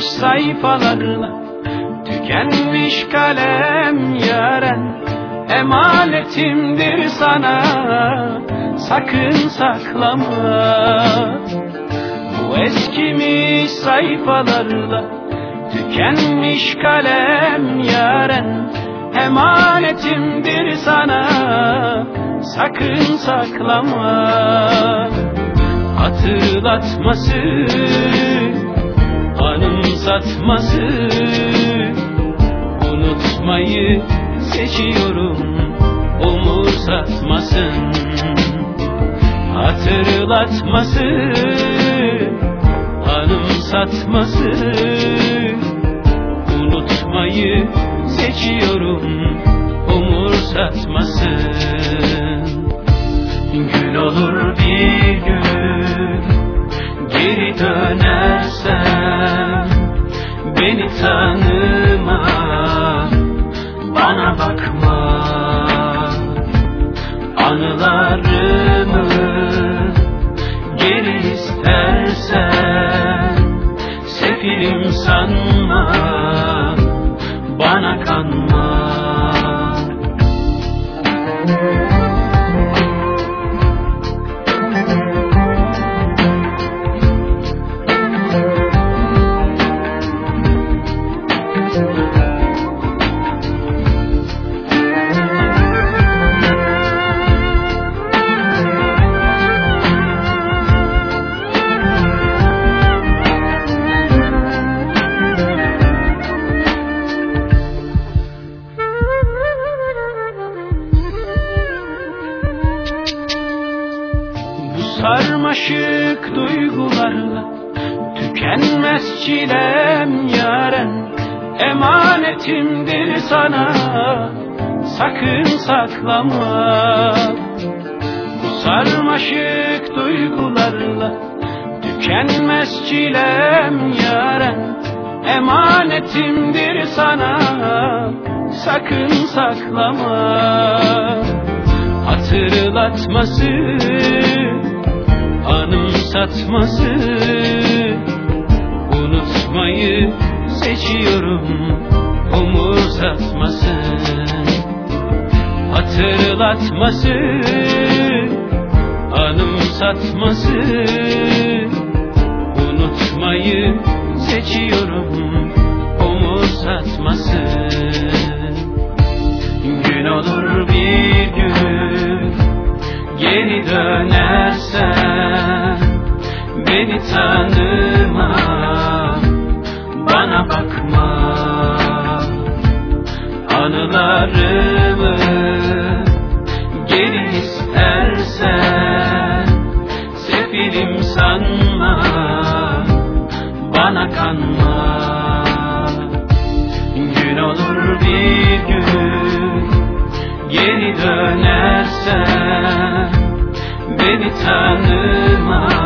sayfalarla Tükenmiş kalem yaren Emanetimdir sana. Sakın saklama. Bu eskimiş sayfalarla Tükenmiş kalem yaren Emanetimdir sana. Sakın saklama. Hatırlatması Anımsatması Unutmayı seçiyorum Umursatmasın Hatırlatması Anımsatması. Unutmayı seçiyorum Umursatmasın Gün olur bir gün Geri dönersem Beni tanıma Bana bakma. Anılarımı Geri istersen Sefilim sanma sarmaşık duygularla Tükenmez çilem yaren. Emanetimdir sana Sakın saklama. Bu sarmaşık duygularla Tükenmez çilem yaren. Emanetimdir sana Sakın saklama. Hatırlatması Anımsatması Unutmayı seçiyorum Umursatması Hatırlatması Anımsatması Beni tanıma Bana bakma. Anılarımı Geri istersen Sefilim sanma Bana kanma. Gün olur bir gün Geri dönersen Beni tanıma